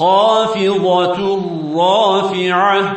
خافضة رافعة.